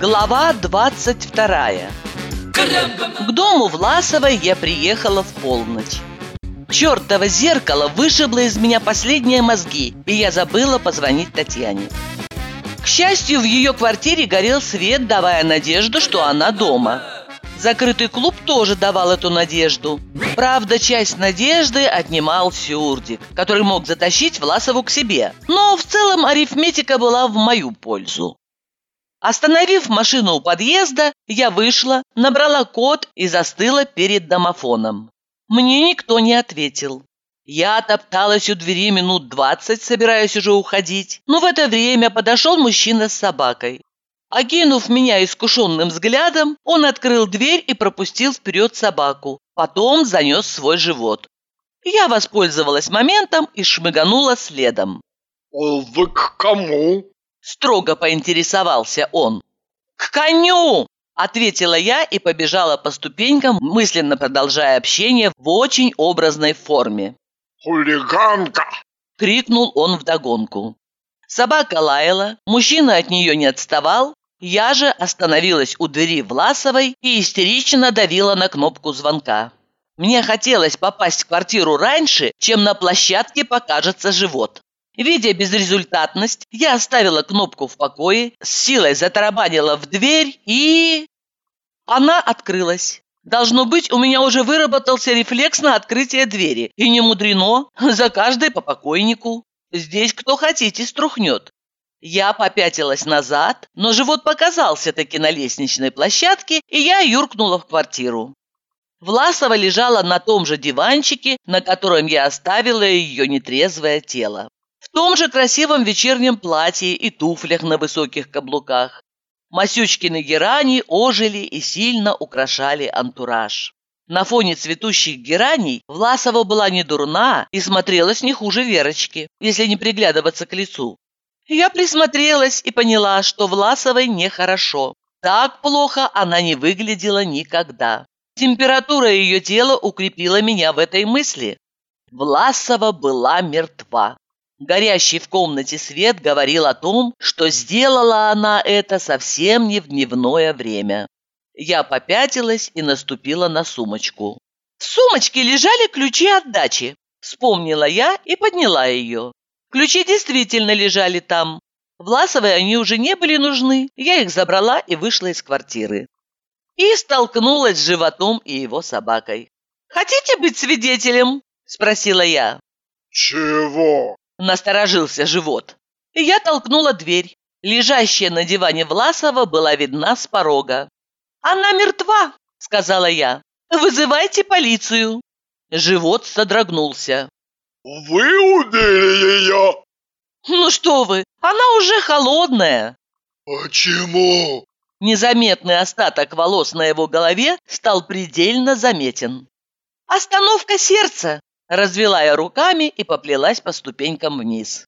Глава 22 К дому Власовой я приехала в полночь. Чертово зеркало вышибло из меня последние мозги, и я забыла позвонить Татьяне. К счастью, в ее квартире горел свет, давая надежду, что она дома. Закрытый клуб тоже давал эту надежду. Правда, часть надежды отнимал Сюрдик, который мог затащить Власову к себе. Но в целом арифметика была в мою пользу. Остановив машину у подъезда, я вышла, набрала код и застыла перед домофоном. Мне никто не ответил. Я топталась у двери минут двадцать, собираясь уже уходить, но в это время подошел мужчина с собакой. Окинув меня искушенным взглядом, он открыл дверь и пропустил вперед собаку. Потом занес свой живот. Я воспользовалась моментом и шмыганула следом. «Вы к кому?» Строго поинтересовался он. «К коню!» – ответила я и побежала по ступенькам, мысленно продолжая общение в очень образной форме. «Хулиганка!» – крикнул он вдогонку. Собака лаяла, мужчина от нее не отставал, я же остановилась у двери Власовой и истерично давила на кнопку звонка. Мне хотелось попасть в квартиру раньше, чем на площадке покажется живот. Видя безрезультатность, я оставила кнопку в покое, с силой затарабанила в дверь и... Она открылась. Должно быть, у меня уже выработался рефлекс на открытие двери. И не мудрено, за каждой по покойнику. Здесь кто хотите струхнет. Я попятилась назад, но живот показался таки на лестничной площадке, и я юркнула в квартиру. Власова лежала на том же диванчике, на котором я оставила ее нетрезвое тело. В том же красивом вечернем платье и туфлях на высоких каблуках. Масючкины герани ожили и сильно украшали антураж. На фоне цветущих гераний Власова была не дурна и смотрелась не хуже Верочки, если не приглядываться к лицу. Я присмотрелась и поняла, что Власовой нехорошо. Так плохо она не выглядела никогда. Температура ее тела укрепила меня в этой мысли. Власова была мертва. Горящий в комнате свет говорил о том, что сделала она это совсем не в дневное время. Я попятилась и наступила на сумочку. В сумочке лежали ключи от дачи. Вспомнила я и подняла ее. Ключи действительно лежали там. Власовой они уже не были нужны. Я их забрала и вышла из квартиры. И столкнулась с животом и его собакой. «Хотите быть свидетелем?» – спросила я. «Чего?» – насторожился живот. Я толкнула дверь. Лежащая на диване Власова была видна с порога. «Она мертва!» – сказала я. «Вызывайте полицию!» Живот содрогнулся. «Вы убили ее?» «Ну что вы, она уже холодная!» «Почему?» Незаметный остаток волос на его голове стал предельно заметен. «Остановка сердца!» Развела я руками и поплелась по ступенькам вниз.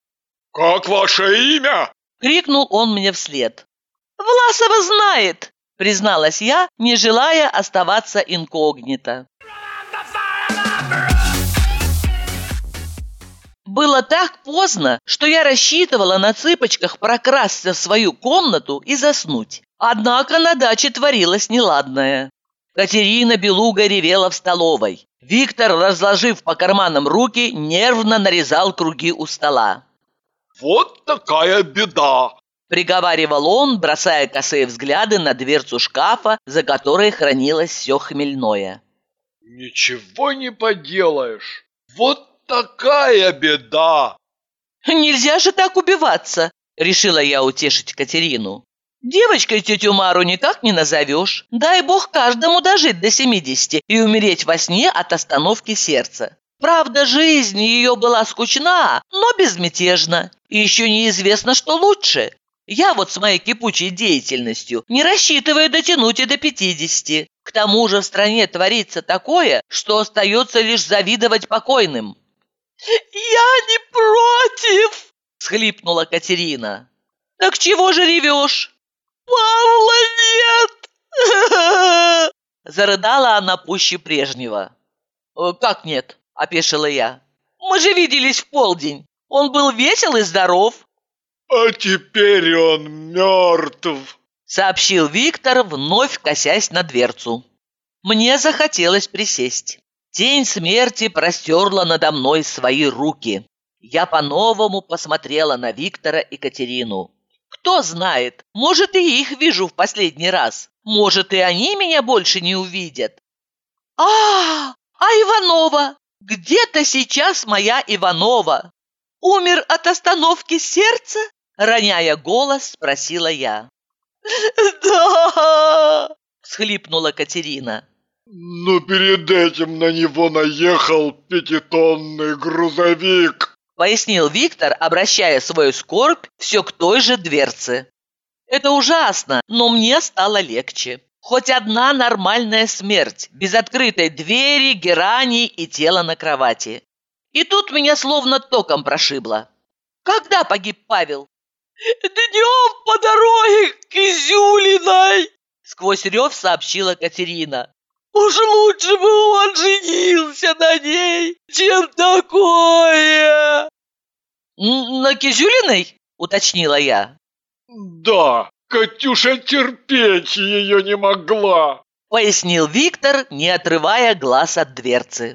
«Как ваше имя?» Крикнул он мне вслед. «Власова знает!» Призналась я, не желая оставаться инкогнито. Было так поздно, что я рассчитывала на цыпочках прокрасться в свою комнату и заснуть. Однако на даче творилось неладное. Катерина Белуга ревела в столовой. Виктор, разложив по карманам руки, нервно нарезал круги у стола. «Вот такая беда!» Приговаривал он, бросая косые взгляды на дверцу шкафа, за которой хранилось все хмельное. «Ничего не поделаешь! Вот такая беда!» «Нельзя же так убиваться!» – решила я утешить Катерину. «Девочкой тетю Мару никак не назовешь. Дай бог каждому дожить до семидесяти и умереть во сне от остановки сердца. Правда, жизнь ее была скучна, но безмятежна. И еще неизвестно, что лучше. Я вот с моей кипучей деятельностью не рассчитываю дотянуть и до пятидесяти. К тому же в стране творится такое, что остается лишь завидовать покойным. «Я не против!» – схлипнула Катерина. «Так чего же ревешь?» «Павла нет!» Зарыдала она пуще прежнего. «Э, «Как нет?» – опешила я. «Мы же виделись в полдень. Он был весел и здоров». «А теперь он мертв!» сообщил Виктор, вновь косясь на дверцу. Мне захотелось присесть. Тень смерти простерла надо мной свои руки. Я по-новому посмотрела на Виктора и Катерину. Кто знает, может, и их вижу в последний раз. Может, и они меня больше не увидят. А, а Иванова? Где-то сейчас моя Иванова. Умер от остановки сердца? Роняя голос, спросила я. «Да!» – схлипнула Катерина. Но перед этим на него наехал пятитонный грузовик пояснил Виктор, обращая свою скорбь все к той же дверце. Это ужасно, но мне стало легче. Хоть одна нормальная смерть, без открытой двери, герани и тела на кровати. И тут меня словно током прошибло. Когда погиб Павел? «Днем по дороге к Изюлиной!» Сквозь рев сообщила Катерина. «Уж лучше бы он женился на ней, чем такое!» «На Кизюлиной?» – уточнила я. «Да, Катюша терпеть ее не могла!» – пояснил Виктор, не отрывая глаз от дверцы.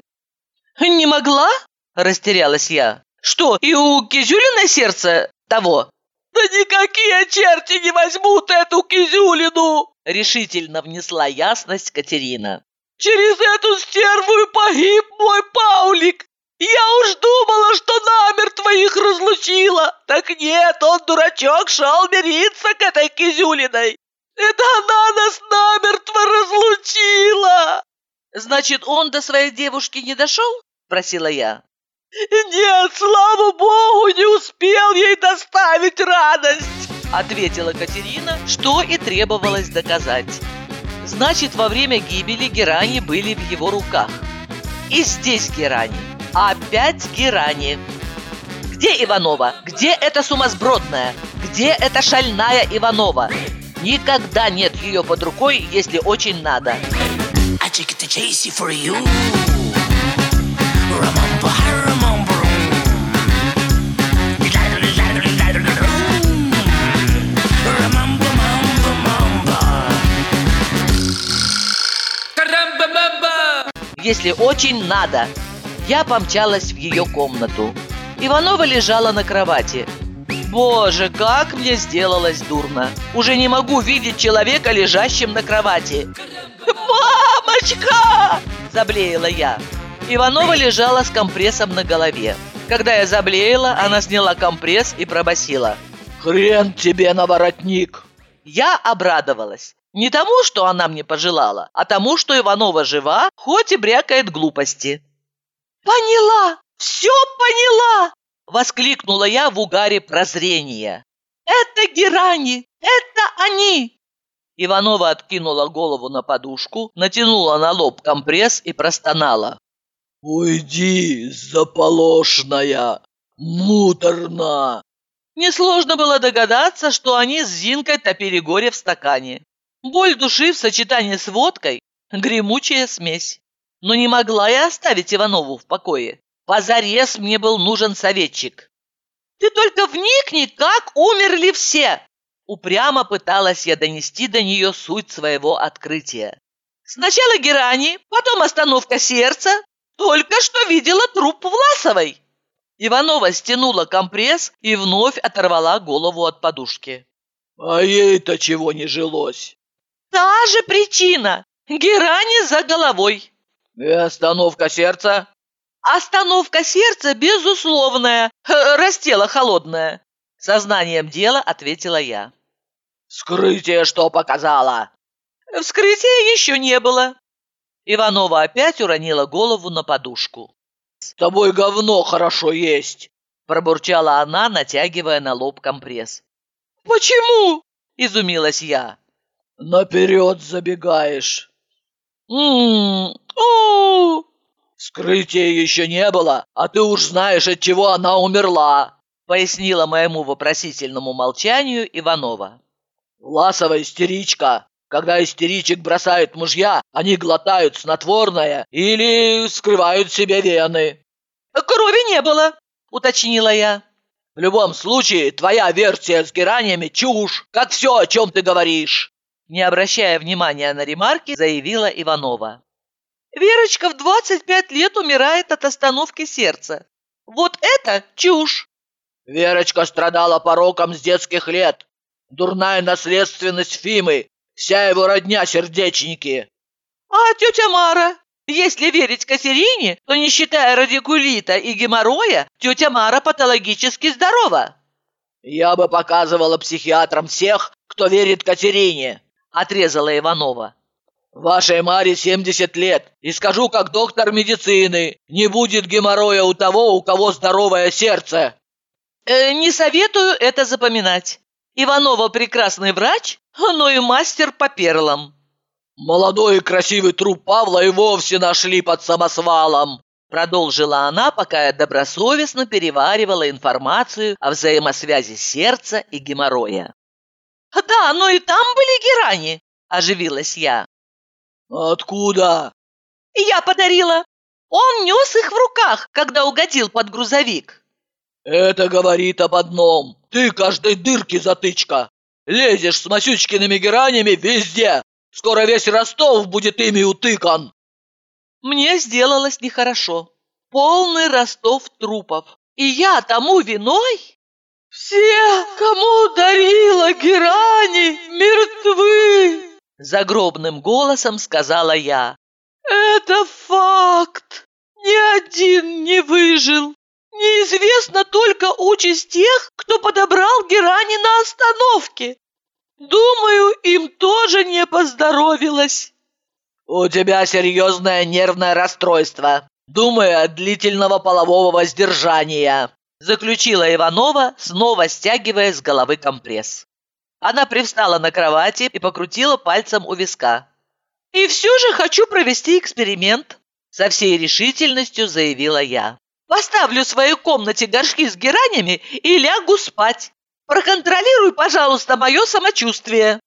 «Не могла?» – растерялась я. «Что, и у Кизюлиной сердце того?» «Да никакие черти не возьмут эту Кизюлину!» – решительно внесла ясность Катерина. «Через эту стерву и погиб мой Паулик! Я уж думала, что намертво их разлучила. Так нет, он, дурачок, шел мириться к этой Кизюлиной. Это она нас намертво разлучила. Значит, он до своей девушки не дошел? Спросила я. «Нет, слава богу, не успел ей доставить радость!» Ответила Катерина, что и требовалось доказать. Значит, во время гибели герани были в его руках. И здесь герани. Опять герани. Где Иванова? Где эта сумасбродная? Где эта шальная Иванова? Никогда нет ее под рукой, если очень надо. Если очень надо. Я помчалась в ее комнату. Иванова лежала на кровати. Боже, как мне сделалось дурно. Уже не могу видеть человека, лежащим на кровати. «Мамочка!» – заблеяла я. Иванова лежала с компрессом на голове. Когда я заблеяла, она сняла компресс и пробасила. «Хрен тебе на воротник!» Я обрадовалась. Не тому, что она мне пожелала, а тому, что Иванова жива, хоть и брякает глупости. «Поняла! Все поняла!» – воскликнула я в угаре прозрения. «Это герани! Это они!» Иванова откинула голову на подушку, натянула на лоб компресс и простонала. «Уйди, заполошная! Муторно!» Несложно было догадаться, что они с Зинкой топили горе в стакане. Боль души в сочетании с водкой – гремучая смесь. Но не могла я оставить Иванову в покое. Позарез мне был нужен советчик. «Ты только вникни, как умерли все!» Упрямо пыталась я донести до нее суть своего открытия. Сначала герани, потом остановка сердца. Только что видела труп Власовой. Иванова стянула компресс и вновь оторвала голову от подушки. «А ей-то чего не жилось?» «Та же причина. Герани за головой. И остановка сердца? Остановка сердца безусловная, растела холодная. Сознанием дела ответила я. Вскрытие что показало? Вскрытия еще не было. Иванова опять уронила голову на подушку. «С тобой говно хорошо есть!» Пробурчала она, натягивая на лоб компресс. «Почему?» – изумилась я. «Наперед забегаешь!» «М-м-м, Скрытия еще не было, а ты уж знаешь, от чего она умерла!» Пояснила моему вопросительному молчанию Иванова. «Ласова истеричка. Когда истеричек бросают мужья, они глотают снотворное или скрывают себе вены». «Крови не было», — уточнила я. «В любом случае, твоя версия с гераниями чушь, как все, о чем ты говоришь. Не обращая внимания на ремарки, заявила Иванова. Верочка в 25 лет умирает от остановки сердца. Вот это чушь! Верочка страдала пороком с детских лет. Дурная наследственность Фимы, вся его родня сердечники. А тетя Мара? Если верить Катерине, то не считая радикулита и геморроя, тетя Мара патологически здорова. Я бы показывала психиатрам всех, кто верит Катерине, отрезала Иванова. Вашей Маре 70 лет, и скажу как доктор медицины, не будет геморроя у того, у кого здоровое сердце. Э, не советую это запоминать. Иванова прекрасный врач, но и мастер по перлам. Молодой и красивый труп Павла и вовсе нашли под самосвалом. Продолжила она, пока я добросовестно переваривала информацию о взаимосвязи сердца и геморроя. «Да, но и там были герани!» – оживилась я. «Откуда?» «Я подарила. Он нес их в руках, когда угодил под грузовик». «Это говорит об одном. Ты каждой дырки затычка. Лезешь с Масючкиными геранями везде. Скоро весь Ростов будет ими утыкан». Мне сделалось нехорошо. Полный Ростов трупов. И я тому виной? Все, кому дарила герани, мертвы. Загробным голосом сказала я. «Это факт! Ни один не выжил! Неизвестно только участь тех, кто подобрал герани на остановке. Думаю, им тоже не поздоровилось». «У тебя серьезное нервное расстройство. Думаю, от длительного полового воздержания», заключила Иванова, снова стягивая с головы компресс. Она привстала на кровати и покрутила пальцем у виска. «И все же хочу провести эксперимент», – со всей решительностью заявила я. «Поставлю в своей комнате горшки с геранями и лягу спать. Проконтролируй, пожалуйста, мое самочувствие».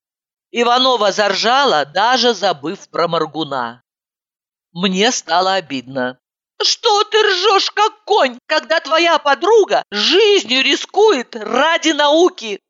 Иванова заржала, даже забыв про Маргуна. Мне стало обидно. «Что ты ржешь, как конь, когда твоя подруга жизнью рискует ради науки?»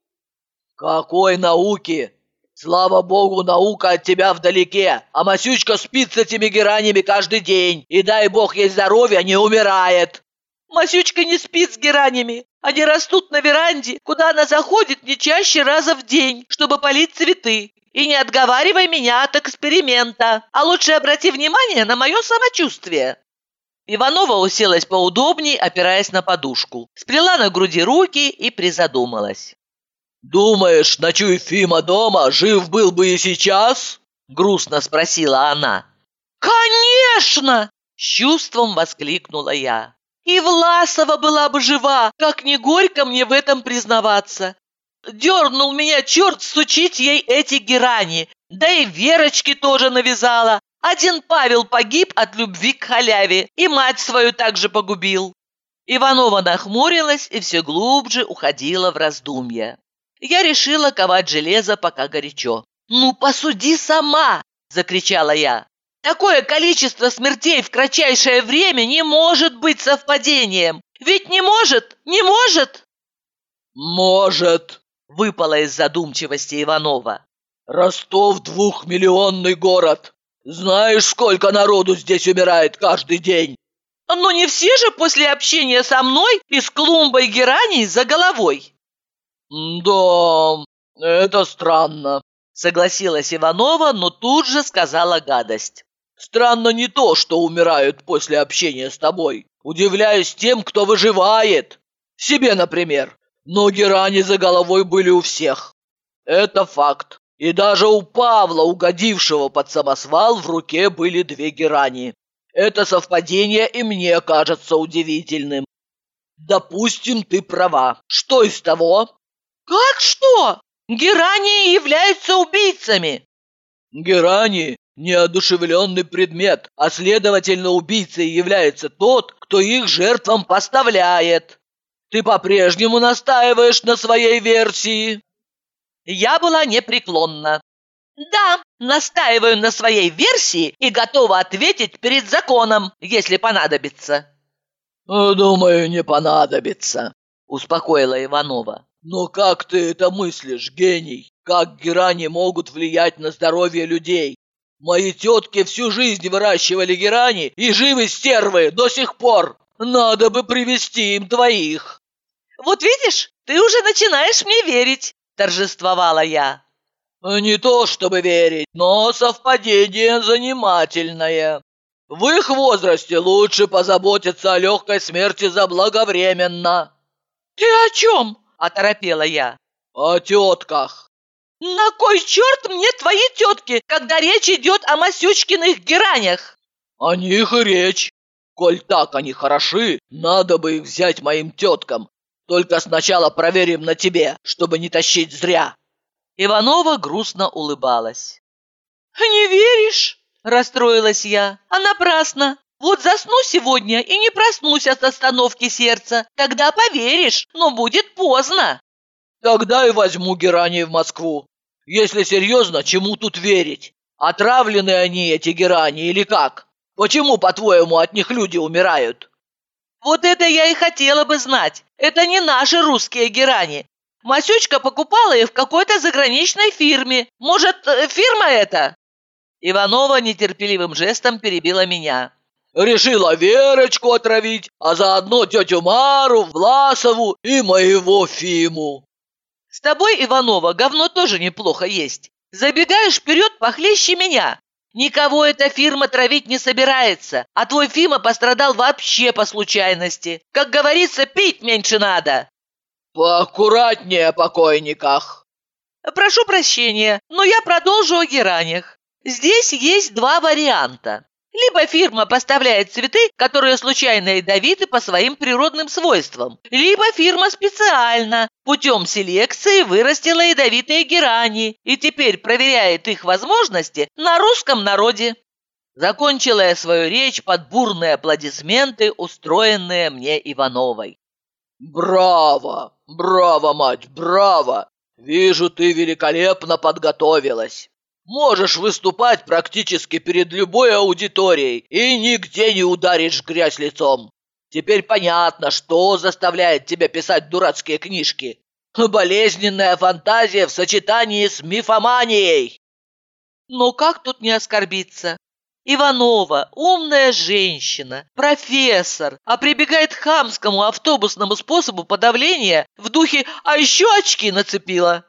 «Какой науки? Слава богу, наука от тебя вдалеке, а Масючка спит с этими геранями каждый день, и дай бог ей здоровья, не умирает!» «Масючка не спит с геранями, они растут на веранде, куда она заходит не чаще раза в день, чтобы полить цветы. И не отговаривай меня от эксперимента, а лучше обрати внимание на мое самочувствие». Иванова уселась поудобней, опираясь на подушку, сплела на груди руки и призадумалась. «Думаешь, ночуй Фима дома, жив был бы и сейчас?» Грустно спросила она. «Конечно!» – с чувством воскликнула я. «И Власова была бы жива, как не горько мне в этом признаваться. Дернул меня черт сучить ей эти герани, да и Верочке тоже навязала. Один Павел погиб от любви к халяве, и мать свою также погубил». Иванова нахмурилась и все глубже уходила в раздумья я решила ковать железо, пока горячо. «Ну, посуди сама!» – закричала я. «Такое количество смертей в кратчайшее время не может быть совпадением! Ведь не может! Не может!» «Может!» – выпало из задумчивости Иванова. «Ростов – двухмиллионный город! Знаешь, сколько народу здесь умирает каждый день?» «Но не все же после общения со мной и с клумбой гераний за головой!» «Да, это странно», — согласилась Иванова, но тут же сказала гадость. «Странно не то, что умирают после общения с тобой. Удивляюсь тем, кто выживает. Себе, например. Ноги рани за головой были у всех. Это факт. И даже у Павла, угодившего под самосвал, в руке были две герани. Это совпадение и мне кажется удивительным. Допустим, ты права. Что из того? «Как что? Герани являются убийцами!» «Герани – неодушевленный предмет, а следовательно убийцей является тот, кто их жертвам поставляет. Ты по-прежнему настаиваешь на своей версии?» Я была непреклонна. «Да, настаиваю на своей версии и готова ответить перед законом, если понадобится». «Думаю, не понадобится», – успокоила Иванова. «Но как ты это мыслишь, гений? как герани могут влиять на здоровье людей. Мои тетки всю жизнь выращивали герани и живы стервы до сих пор. Надо бы привести им двоих. Вот видишь, ты уже начинаешь мне верить, торжествовала я. Не то чтобы верить, но совпадение занимательное. В их возрасте лучше позаботиться о легкой смерти заблаговременно. Ты о чем? Оторопела я. О тетках. На кой черт мне твои тетки, когда речь идет о Масючкиных геранях? О них и речь. Коль так они хороши, надо бы их взять моим теткам. Только сначала проверим на тебе, чтобы не тащить зря. Иванова грустно улыбалась. «Не веришь?» – расстроилась я. «А напрасно. Вот засну сегодня и не проснусь от остановки сердца. Тогда поверишь, но будет поздно». «Тогда и возьму герани в Москву. Если серьезно, чему тут верить? Отравлены они, эти герани, или как? Почему, по-твоему, от них люди умирают?» «Вот это я и хотела бы знать. Это не наши русские герани. Масючка покупала их в какой-то заграничной фирме. Может, э, фирма это?» Иванова нетерпеливым жестом перебила меня. «Решила Верочку отравить, а заодно тетю Мару, Власову и моего Фиму». «С тобой, Иванова, говно тоже неплохо есть. Забегаешь вперед похлеще меня. Никого эта фирма травить не собирается, а твой Фима пострадал вообще по случайности. Как говорится, пить меньше надо». «Поаккуратнее о покойниках». «Прошу прощения, но я продолжу о геранях. Здесь есть два варианта. Либо фирма поставляет цветы, которые случайно ядовиты по своим природным свойствам, либо фирма специально путем селекции вырастила ядовитые герани и теперь проверяет их возможности на русском народе. Закончила я свою речь под бурные аплодисменты, устроенные мне Ивановой. «Браво! Браво, мать, браво! Вижу, ты великолепно подготовилась. Можешь выступать практически перед любой аудиторией и нигде не ударишь грязь лицом. Теперь понятно, что заставляет тебя писать дурацкие книжки. Болезненная фантазия в сочетании с мифоманией. Но как тут не оскорбиться? Иванова, умная женщина, профессор, а прибегает к хамскому автобусному способу подавления в духе «а еще очки нацепила».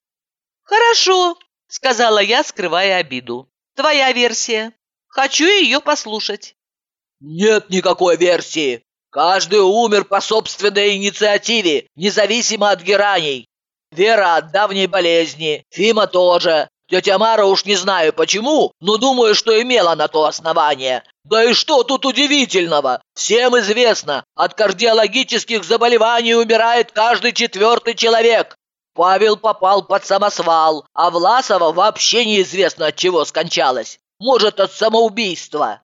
«Хорошо», — сказала я, скрывая обиду. «Твоя версия. Хочу ее послушать». «Нет никакой версии. Каждый умер по собственной инициативе, независимо от гераний. Вера от давней болезни, Фима тоже, Тетя Мара уж не знаю почему, но думаю, что имела на то основание. Да и что тут удивительного? Всем известно, от кардиологических заболеваний умирает каждый четвертый человек. Павел попал под самосвал, а Власова вообще неизвестно от чего скончалась. Может, от самоубийства.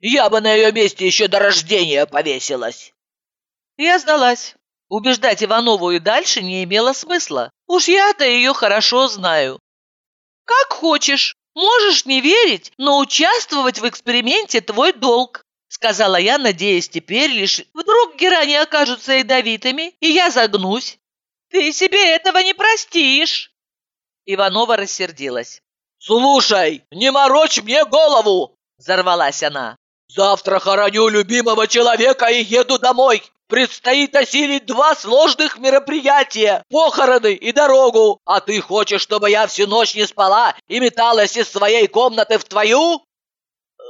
Я бы на ее месте еще до рождения повесилась. Я сдалась. Убеждать Иванову и дальше не имело смысла. Уж я-то ее хорошо знаю. «Как хочешь. Можешь не верить, но участвовать в эксперименте твой долг», сказала я, надеясь теперь лишь вдруг герани окажутся ядовитыми, и я загнусь. «Ты себе этого не простишь!» Иванова рассердилась. «Слушай, не морочь мне голову!» Взорвалась она. «Завтра хороню любимого человека и еду домой. Предстоит осилить два сложных мероприятия – похороны и дорогу. А ты хочешь, чтобы я всю ночь не спала и металась из своей комнаты в твою?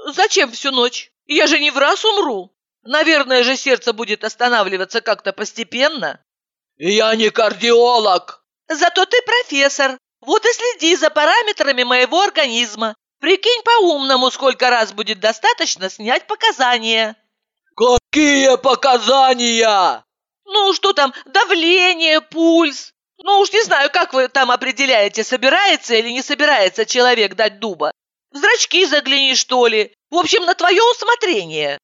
Зачем всю ночь? Я же не в раз умру. Наверное же сердце будет останавливаться как-то постепенно. Я не кардиолог. Зато ты профессор. Вот и следи за параметрами моего организма. Прикинь по-умному, сколько раз будет достаточно снять показания. «Какие показания?» «Ну, что там, давление, пульс? Ну уж не знаю, как вы там определяете, собирается или не собирается человек дать дуба. В зрачки загляни, что ли. В общем, на твое усмотрение».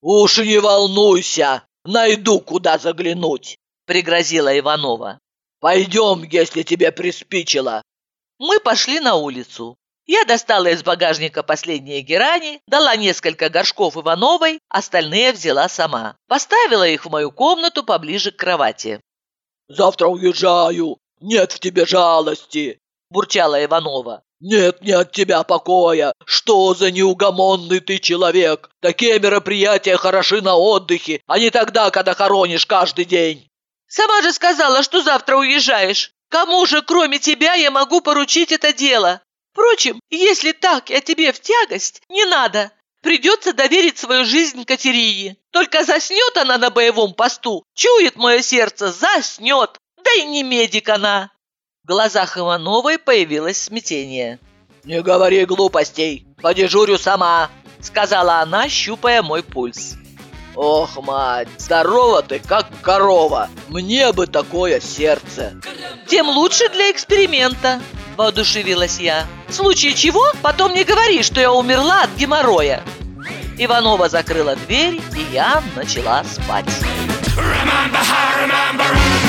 «Уж не волнуйся, найду, куда заглянуть», — пригрозила Иванова. «Пойдем, если тебе приспичило». Мы пошли на улицу. Я достала из багажника последние герани, дала несколько горшков Ивановой, остальные взяла сама. Поставила их в мою комнату поближе к кровати. «Завтра уезжаю. Нет в тебе жалости. бурчала Иванова. «Нет не от тебя покоя! Что за неугомонный ты человек! Такие мероприятия хороши на отдыхе, а не тогда, когда хоронишь каждый день!» «Сама же сказала, что завтра уезжаешь! Кому же, кроме тебя, я могу поручить это дело? Впрочем, если так я тебе в тягость, не надо. Придется доверить свою жизнь Катерине. Только заснет она на боевом посту, чует мое сердце, заснет. Да и не медик она!» В глазах Ивановой появилось смятение. «Не говори глупостей, подежурю сама», — сказала она, щупая мой пульс. «Ох, мать, здорова ты, как корова! Мне бы такое сердце!» «Тем лучше для эксперимента», — воодушевилась я. «В случае чего, потом не говори, что я умерла от геморроя». Иванова закрыла дверь, и я начала спать. Remember, remember.